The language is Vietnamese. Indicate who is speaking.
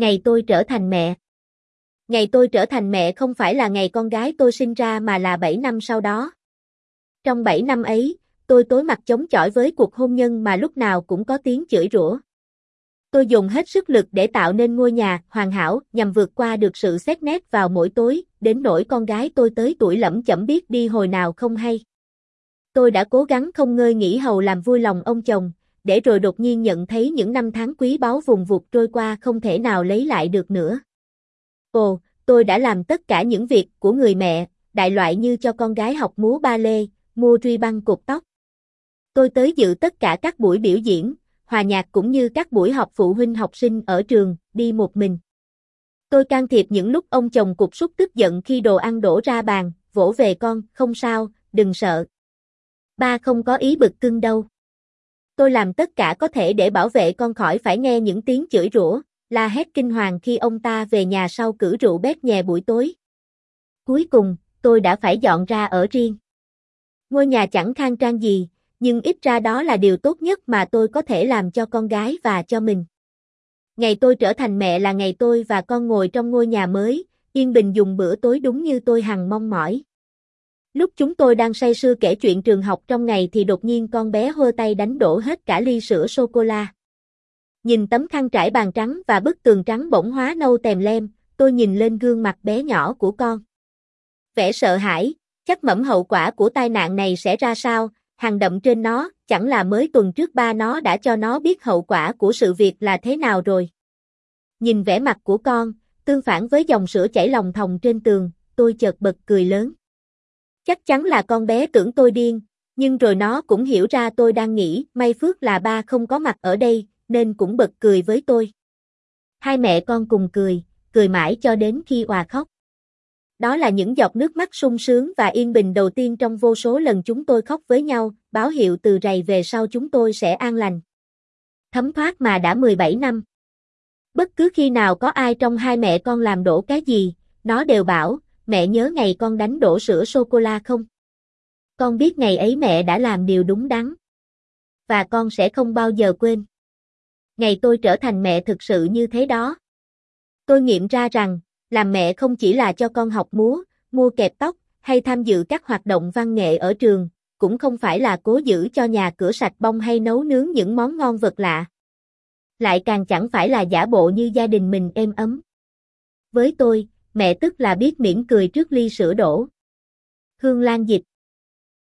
Speaker 1: Ngày tôi trở thành mẹ. Ngày tôi trở thành mẹ không phải là ngày con gái tôi sinh ra mà là 7 năm sau đó. Trong 7 năm ấy, tôi tối mặt chống chọi với cuộc hôn nhân mà lúc nào cũng có tiếng chửi rủa. Tôi dùng hết sức lực để tạo nên ngôi nhà hoàn hảo nhằm vượt qua được sự xét nét vào mỗi tối, đến nỗi con gái tôi tới tuổi lẫm chẩm biết đi hồi nào không hay. Tôi đã cố gắng không ngơi nghỉ hầu làm vui lòng ông chồng, để rồi đột nhiên nhận thấy những năm tháng quý báu vùng vụt trôi qua không thể nào lấy lại được nữa. Ồ, tôi đã làm tất cả những việc của người mẹ, đại loại như cho con gái học múa ba lê, mua truy băng cột tóc. Tôi tới dự tất cả các buổi biểu diễn, hòa nhạc cũng như các buổi họp phụ huynh học sinh ở trường, đi một mình. Tôi can thiệp những lúc ông chồng cục xúc tức giận khi đồ ăn đổ ra bàn, vỗ về con, không sao, đừng sợ. Ba không có ý bực cưng đâu. Tôi làm tất cả có thể để bảo vệ con khỏi phải nghe những tiếng chửi rủa, la hét kinh hoàng khi ông ta về nhà sau cử rượu bét nhè buổi tối. Cuối cùng, tôi đã phải dọn ra ở riêng. Ngôi nhà chẳng khang trang gì, nhưng ít ra đó là điều tốt nhất mà tôi có thể làm cho con gái và cho mình. Ngày tôi trở thành mẹ là ngày tôi và con ngồi trong ngôi nhà mới, yên bình dùng bữa tối đúng như tôi hằng mong mỏi. Lúc chúng tôi đang say sưa kể chuyện trường học trong ngày thì đột nhiên con bé hơ tay đánh đổ hết cả ly sữa sô-cô-la. Nhìn tấm khăn trải bàn trắng và bức tường trắng bỗng hóa nâu tèm lem, tôi nhìn lên gương mặt bé nhỏ của con. Vẻ sợ hãi, chắc mẩm hậu quả của tai nạn này sẽ ra sao, hàng đậm trên nó, chẳng là mới tuần trước ba nó đã cho nó biết hậu quả của sự việc là thế nào rồi. Nhìn vẻ mặt của con, tương phản với dòng sữa chảy lòng thòng trên tường, tôi chợt bật cười lớn. Chắc chắn là con bé tưởng tôi điên, nhưng rồi nó cũng hiểu ra tôi đang nghĩ may phước là ba không có mặt ở đây, nên cũng bật cười với tôi. Hai mẹ con cùng cười, cười mãi cho đến khi hòa khóc. Đó là những giọt nước mắt sung sướng và yên bình đầu tiên trong vô số lần chúng tôi khóc với nhau, báo hiệu từ rày về sau chúng tôi sẽ an lành. Thấm thoát mà đã 17 năm. Bất cứ khi nào có ai trong hai mẹ con làm đổ cái gì, nó đều bảo, mẹ nhớ ngày con đánh đổ sữa sô-cô-la không? Con biết ngày ấy mẹ đã làm điều đúng đắn. Và con sẽ không bao giờ quên. Ngày tôi trở thành mẹ thực sự như thế đó. Tôi nghiệm ra rằng, làm mẹ không chỉ là cho con học múa, mua kẹp tóc, hay tham dự các hoạt động văn nghệ ở trường, cũng không phải là cố giữ cho nhà cửa sạch bông hay nấu nướng những món ngon vật lạ. Lại càng chẳng phải là giả bộ như gia đình mình êm ấm. Với tôi, mẹ tức là biết miễn cười trước ly sữa đổ. Hương Lan Dịch